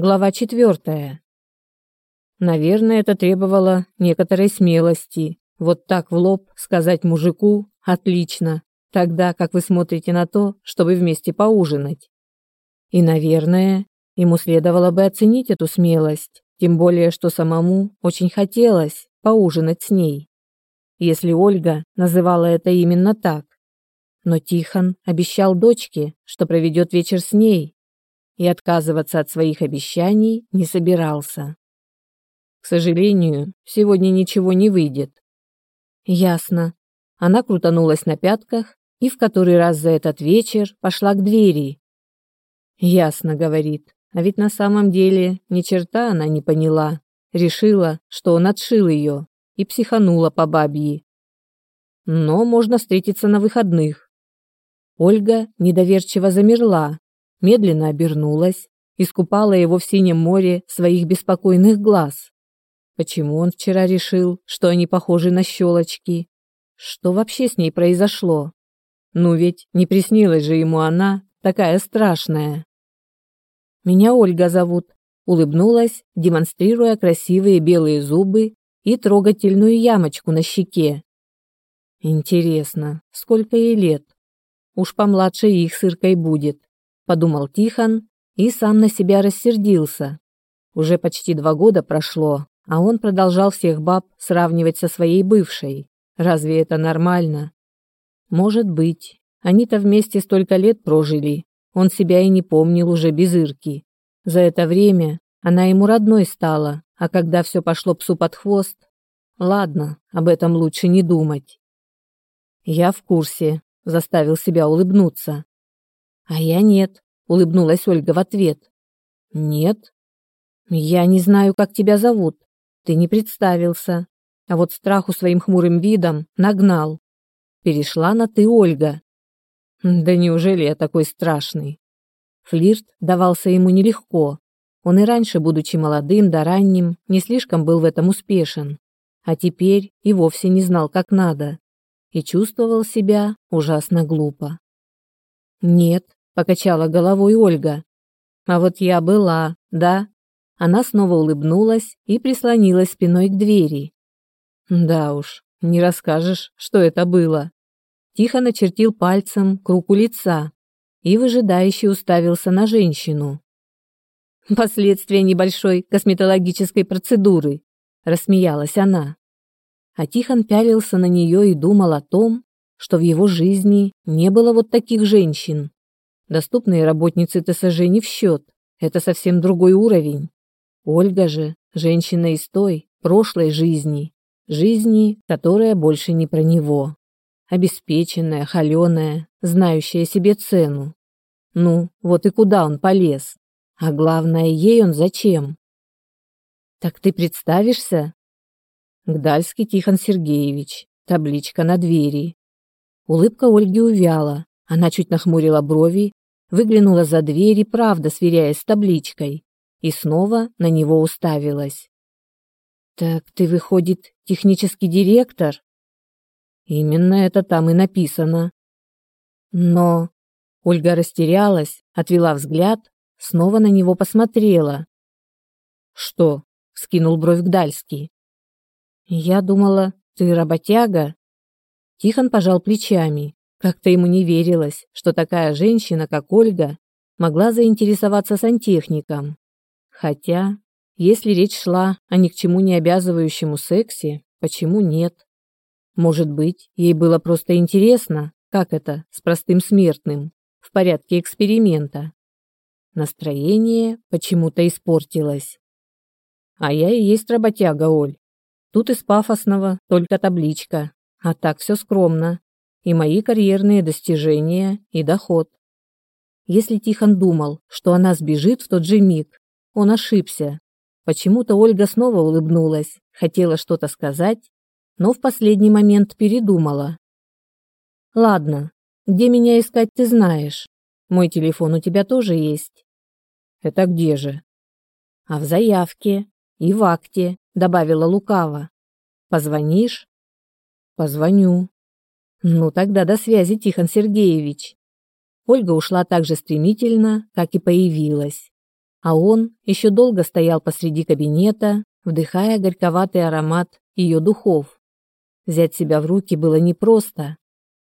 Глава четвертая. Наверное, это требовало некоторой смелости. Вот так в лоб сказать мужику «отлично», тогда как вы смотрите на то, чтобы вместе поужинать. И, наверное, ему следовало бы оценить эту смелость, тем более, что самому очень хотелось поужинать с ней. Если Ольга называла это именно так. Но Тихон обещал дочке, что проведет вечер с ней, и отказываться от своих обещаний не собирался. К сожалению, сегодня ничего не выйдет. Ясно. Она крутанулась на пятках и в который раз за этот вечер пошла к двери. Ясно, говорит. А ведь на самом деле ни черта она не поняла. Решила, что он отшил ее, и психанула по бабьи. Но можно встретиться на выходных. Ольга недоверчиво замерла, медленно обернулась, искупала его в синем море своих беспокойных глаз. Почему он вчера решил, что они похожи на щелочки? Что вообще с ней произошло? Ну ведь не приснилась же ему она, такая страшная. «Меня Ольга зовут», — улыбнулась, демонстрируя красивые белые зубы и трогательную ямочку на щеке. «Интересно, сколько ей лет? Уж помладше их сыркой будет подумал Тихон и сам на себя рассердился. Уже почти два года прошло, а он продолжал всех баб сравнивать со своей бывшей. Разве это нормально? Может быть. Они-то вместе столько лет прожили. Он себя и не помнил уже без Ирки. За это время она ему родной стала, а когда все пошло псу под хвост, ладно, об этом лучше не думать. Я в курсе, заставил себя улыбнуться. А я нет, улыбнулась Ольга в ответ. Нет. Я не знаю, как тебя зовут. Ты не представился. А вот страху своим хмурым видом нагнал. Перешла на ты, Ольга. Да неужели я такой страшный? Флирт давался ему нелегко. Он и раньше, будучи молодым да ранним, не слишком был в этом успешен, а теперь и вовсе не знал, как надо, и чувствовал себя ужасно глупо. Нет, покачала головой Ольга. А вот я была, да? Она снова улыбнулась и прислонилась спиной к двери. Да уж, не расскажешь, что это было. Тихо начертил пальцем круг у лица и выжидающе уставился на женщину. Последствия небольшой косметологической процедуры, рассмеялась она. А Тихон пялился на нее и думал о том, что в его жизни не было вот таких женщин. Доступные работницы ТСЖ не в счет. Это совсем другой уровень. Ольга же – женщина из той, прошлой жизни. Жизни, которая больше не про него. Обеспеченная, холеная, знающая себе цену. Ну, вот и куда он полез. А главное, ей он зачем? Так ты представишься? Гдальский Тихон Сергеевич. Табличка на двери. Улыбка Ольги увяла. Она чуть нахмурила брови выглянула за дверь и правда сверяясь с табличкой, и снова на него уставилась. «Так ты, выходит, технический директор?» «Именно это там и написано». «Но...» Ольга растерялась, отвела взгляд, снова на него посмотрела. «Что?» — скинул бровь Гдальский. «Я думала, ты работяга?» Тихон пожал плечами. Как-то ему не верилось, что такая женщина, как Ольга, могла заинтересоваться сантехником. Хотя, если речь шла о ни к чему не обязывающему сексе, почему нет? Может быть, ей было просто интересно, как это с простым смертным, в порядке эксперимента. Настроение почему-то испортилось. А я и есть работяга, Оль. Тут из пафосного только табличка, а так все скромно и мои карьерные достижения и доход. Если Тихон думал, что она сбежит в тот же миг, он ошибся. Почему-то Ольга снова улыбнулась, хотела что-то сказать, но в последний момент передумала. Ладно, где меня искать ты знаешь. Мой телефон у тебя тоже есть. Это где же? А в заявке и в акте, добавила Лукава. Позвонишь? Позвоню. Ну тогда до связи, Тихон Сергеевич. Ольга ушла так же стремительно, как и появилась. а он еще долго стоял посреди кабинета, вдыхая горьковатый аромат ее духов. Взять себя в руки было непросто.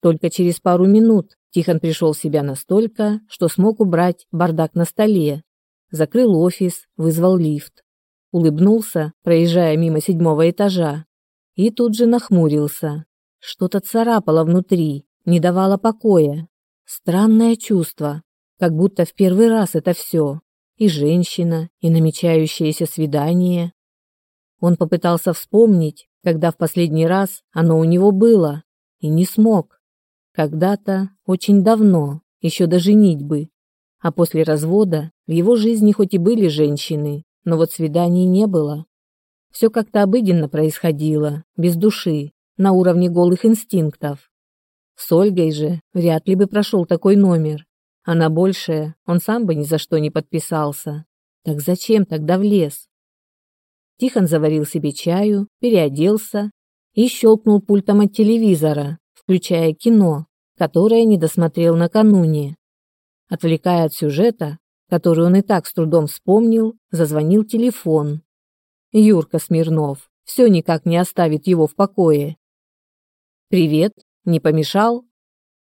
Только через пару минут Тихон пришел в себя настолько, что смог убрать бардак на столе, закрыл офис, вызвал лифт. Улыбнулся, проезжая мимо седьмого этажа, и тут же нахмурился. Что-то царапало внутри, не давало покоя. Странное чувство, как будто в первый раз это все. И женщина, и намечающееся свидание. Он попытался вспомнить, когда в последний раз оно у него было, и не смог. Когда-то, очень давно, еще до женитьбы. А после развода в его жизни хоть и были женщины, но вот свиданий не было. Все как-то обыденно происходило, без души, на уровне голых инстинктов. С Ольгой же вряд ли бы прошел такой номер, а на большее он сам бы ни за что не подписался. Так зачем тогда влез? Тихон заварил себе чаю, переоделся и щелкнул пультом от телевизора, включая кино, которое не досмотрел накануне. Отвлекая от сюжета, который он и так с трудом вспомнил, зазвонил телефон. Юрка Смирнов все никак не оставит его в покое. «Привет, не помешал?»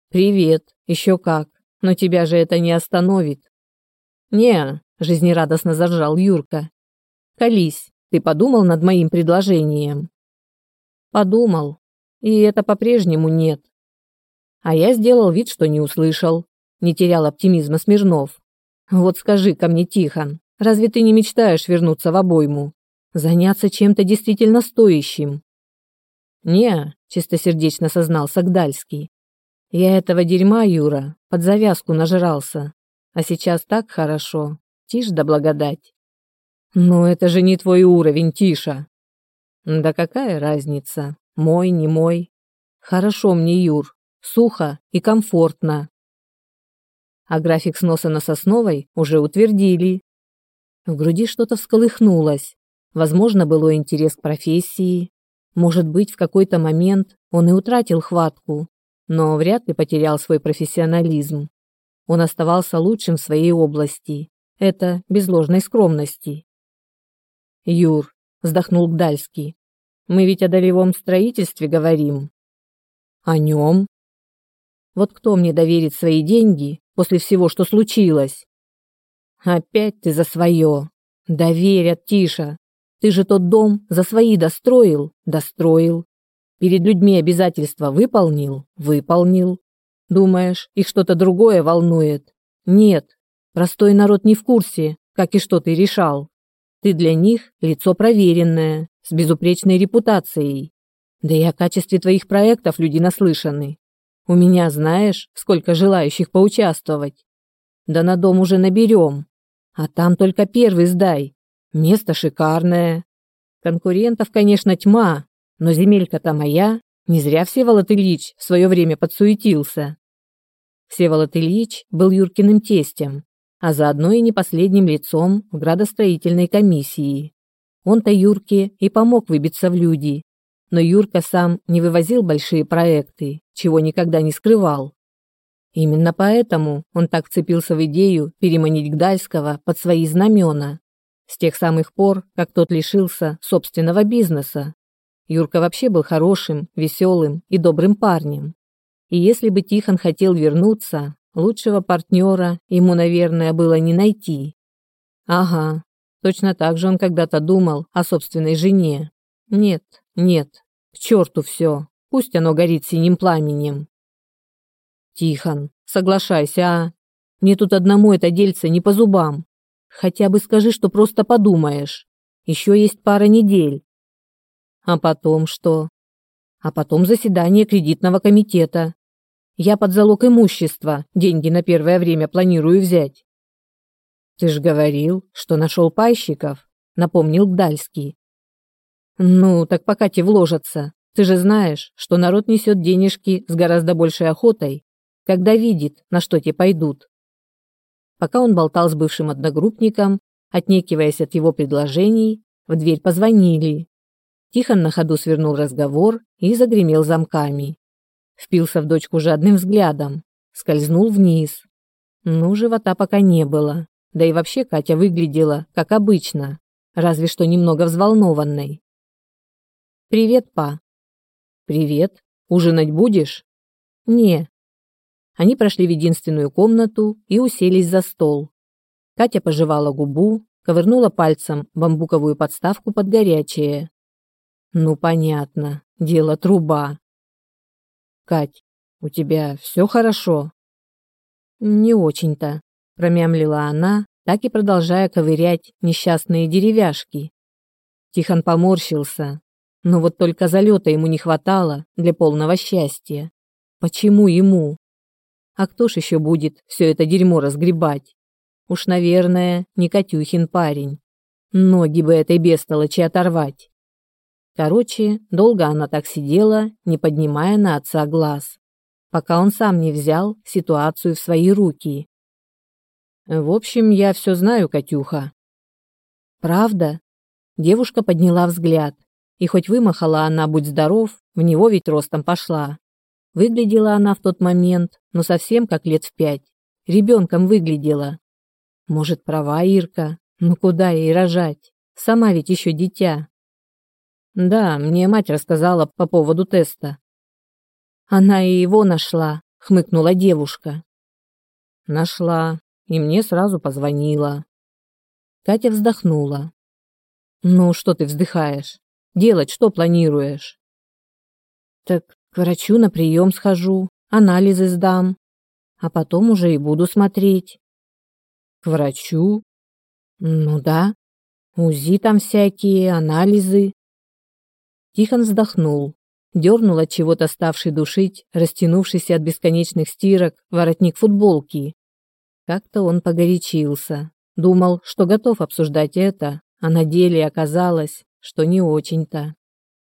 «Привет, еще как, но тебя же это не остановит». «Не», — жизнерадостно заржал Юрка. «Колись, ты подумал над моим предложением?» «Подумал, и это по-прежнему нет. А я сделал вид, что не услышал, не терял оптимизма Смирнов. Вот скажи ко мне, Тихон, разве ты не мечтаешь вернуться в обойму? Заняться чем-то действительно стоящим? Не, чистосердечно сознался Гдальский. Я этого дерьма, Юра, под завязку нажрался. А сейчас так хорошо. Тишь да благодать. Но это же не твой уровень, Тиша. Да какая разница? Мой, не мой. Хорошо мне, Юр. Сухо и комфортно. А график сноса на Сосновой уже утвердили. В груди что-то всколыхнулось. Возможно, было интерес к профессии. Может быть, в какой-то момент он и утратил хватку, но вряд ли потерял свой профессионализм. Он оставался лучшим в своей области. Это без ложной скромности. «Юр», — вздохнул Гдальский, мы ведь о долевом строительстве говорим. О нем? Вот кто мне доверит свои деньги после всего, что случилось? Опять ты за свое. Доверят, Тиша. Ты же тот дом за свои достроил, достроил. Перед людьми обязательства выполнил, выполнил. Думаешь, их что-то другое волнует? Нет, простой народ не в курсе, как и что ты решал. Ты для них лицо проверенное, с безупречной репутацией. Да и о качестве твоих проектов люди наслышаны. У меня, знаешь, сколько желающих поучаствовать. Да на дом уже наберем. А там только первый сдай. Место шикарное. Конкурентов, конечно, тьма, но земелька-то моя. Не зря Всеволод Ильич в свое время подсуетился. Всеволод Ильич был Юркиным тестем, а заодно и не последним лицом в градостроительной комиссии. Он-то Юрке и помог выбиться в люди. Но Юрка сам не вывозил большие проекты, чего никогда не скрывал. Именно поэтому он так вцепился в идею переманить Гдальского под свои знамена. С тех самых пор, как тот лишился собственного бизнеса. Юрка вообще был хорошим, веселым и добрым парнем. И если бы Тихон хотел вернуться, лучшего партнера ему, наверное, было не найти. Ага, Точно так же он когда-то думал о собственной жене. Нет, нет, к черту все, пусть оно горит синим пламенем. Тихон, соглашайся, а? Мне тут одному это дельце не по зубам. Хотя бы скажи, что просто подумаешь. Еще есть пара недель. А потом что? А потом заседание кредитного комитета. Я под залог имущества деньги на первое время планирую взять. «Ты ж говорил, что нашел пайщиков», — напомнил Гдальский. «Ну, так пока те вложатся. Ты же знаешь, что народ несет денежки с гораздо большей охотой, когда видит, на что те пойдут». Пока он болтал с бывшим одногруппником, отнекиваясь от его предложений, в дверь позвонили. Тихон на ходу свернул разговор и загремел замками. Впился в дочку жадным взглядом, скользнул вниз. Ну, живота пока не было Да и вообще Катя выглядела, как обычно, разве что немного взволнованной. «Привет, па». «Привет. Ужинать будешь?» «Не». Они прошли в единственную комнату и уселись за стол. Катя пожевала губу, ковырнула пальцем бамбуковую подставку под горячее. «Ну, понятно. Дело труба». «Кать, у тебя все хорошо?» «Не очень-то», – промямлила она, так и продолжая ковырять несчастные деревяшки. Тихон поморщился, но вот только залета ему не хватало для полного счастья. Почему ему? А кто ж еще будет все это дерьмо разгребать? Уж, наверное, не Катюхин парень. Ноги бы этой бестолочи оторвать. Короче, долго она так сидела, не поднимая на отца глаз, пока он сам не взял ситуацию в свои руки. В общем, я все знаю, Катюха. Правда? Девушка подняла взгляд, и хоть вымахала она, будь здоров, в него ведь ростом пошла. Выглядела она в тот момент, ну совсем как лет в пять. Ребенком выглядела. Может, права Ирка? Ну куда ей рожать? Сама ведь еще дитя. Да, мне мать рассказала по поводу теста. Она и его нашла, хмыкнула девушка. Нашла, и мне сразу позвонила. Катя вздохнула. Ну, что ты вздыхаешь? Делать что планируешь? Так к врачу на прием схожу, анализы сдам, а потом уже и буду смотреть. К врачу? Ну да. УЗИ там всякие, анализы. Тихон вздохнул, дернул от чего-то ставший душить, растянувшийся от бесконечных стирок, воротник футболки. Как-то он погорячился. Думал, что готов обсуждать это, а на деле оказалось, что не очень-то.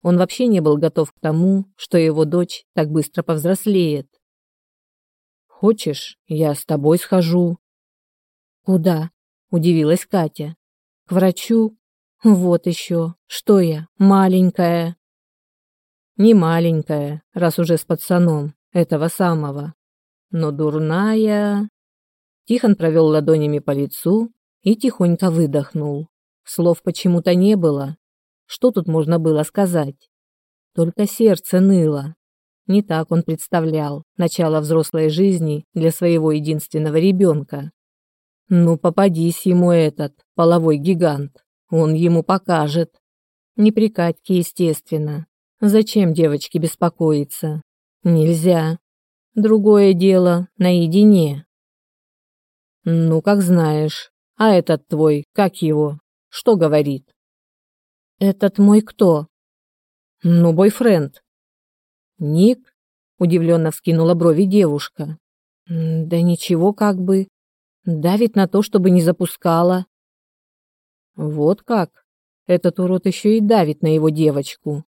Он вообще не был готов к тому, что его дочь так быстро повзрослеет. «Хочешь, я с тобой схожу?» «Куда?» – удивилась Катя. «К врачу? Вот еще. Что я, маленькая?» «Не маленькая, раз уже с пацаном, этого самого. Но дурная...» Тихон провел ладонями по лицу и тихонько выдохнул. Слов почему-то не было. Что тут можно было сказать? Только сердце ныло. Не так он представлял начало взрослой жизни для своего единственного ребенка. Ну, попадись ему этот половой гигант. Он ему покажет. Не при Катьке, естественно. Зачем девочке беспокоиться? Нельзя. Другое дело наедине. Ну, как знаешь. А этот твой, как его? Что говорит? Этот мой кто? Ну, бойфренд. Ник? Удивленно вскинула брови девушка. Да ничего, как бы. Давит на то, чтобы не запускала. Вот как. Этот урод еще и давит на его девочку.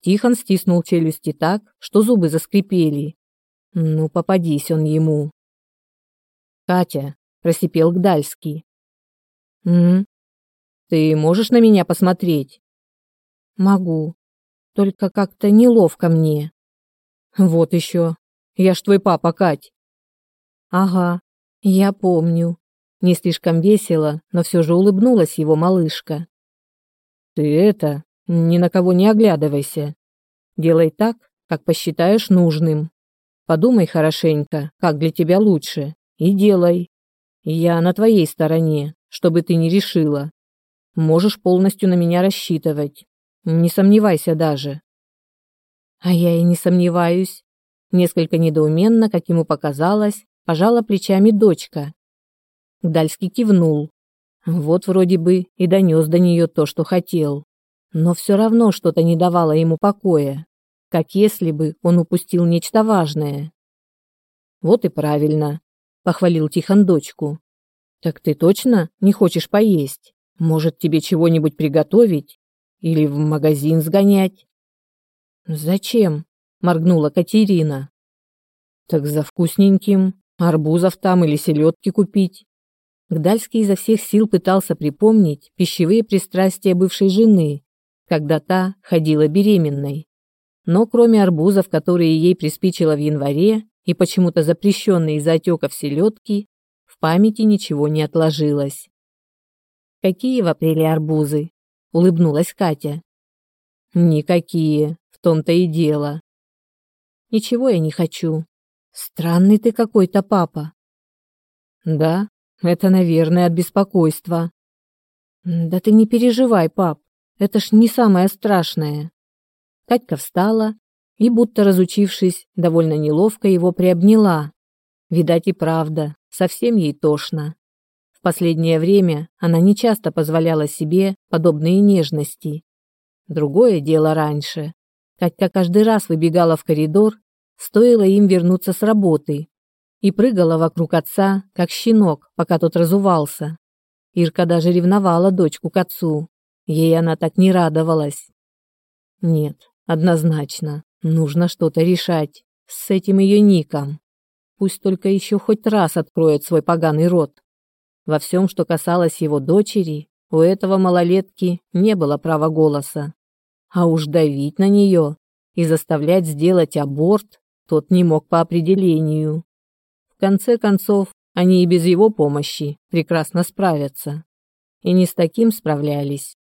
Тихон стиснул челюсти так, что зубы заскрипели. Ну, попадись он ему. Катя, просипел Гдальский. «М? Ты можешь на меня посмотреть?» «Могу. Только как-то неловко мне». «Вот еще. Я ж твой папа, Кать». «Ага, я помню». Не слишком весело, но все же улыбнулась его малышка. «Ты это, ни на кого не оглядывайся. Делай так, как посчитаешь нужным. Подумай хорошенько, как для тебя лучше, и делай. Я на твоей стороне, чтобы ты не решила. Можешь полностью на меня рассчитывать. Не сомневайся даже. А я и не сомневаюсь. Несколько недоуменно, как ему показалось, пожала плечами дочка. Гдальский кивнул. Вот вроде бы и донес до нее то, что хотел. Но все равно что-то не давало ему покоя. Как если бы он упустил нечто важное. Вот и правильно похвалил Тихон дочку. Так ты точно не хочешь поесть? Может, тебе чего-нибудь приготовить или в магазин сгонять? Зачем? моргнула Катерина. Так за вкусненьким, арбузов там или селедки купить. Гдальский изо всех сил пытался припомнить пищевые пристрастия бывшей жены, когда та ходила беременной. Но кроме арбузов, которые ей приспичило в январе, и почему-то запрещенные из-за отеков селедки, в памяти ничего не отложилось. «Какие в апреле арбузы?» — улыбнулась Катя. «Никакие, в том-то и дело». «Ничего я не хочу. Странный ты какой-то, папа». «Да, это, наверное, от беспокойства». «Да ты не переживай, пап, это ж не самое страшное». Катька встала и, будто разучившись, довольно неловко его приобняла. Видать и правда, совсем ей тошно. В последнее время она нечасто позволяла себе подобные нежности. Другое дело раньше. Катька каждый раз выбегала в коридор, стоило им вернуться с работы, и прыгала вокруг отца, как щенок, пока тот разувался. Ирка даже ревновала дочку к отцу. Ей она так не радовалась. Нет, однозначно, нужно что-то решать с этим ее ником. Пусть только еще хоть раз откроет свой поганый рот. Во всем, что касалось его дочери, у этого малолетки не было права голоса. А уж давить на нее и заставлять сделать аборт тот не мог по определению. В конце концов, они и без его помощи прекрасно справятся. И не с таким справлялись.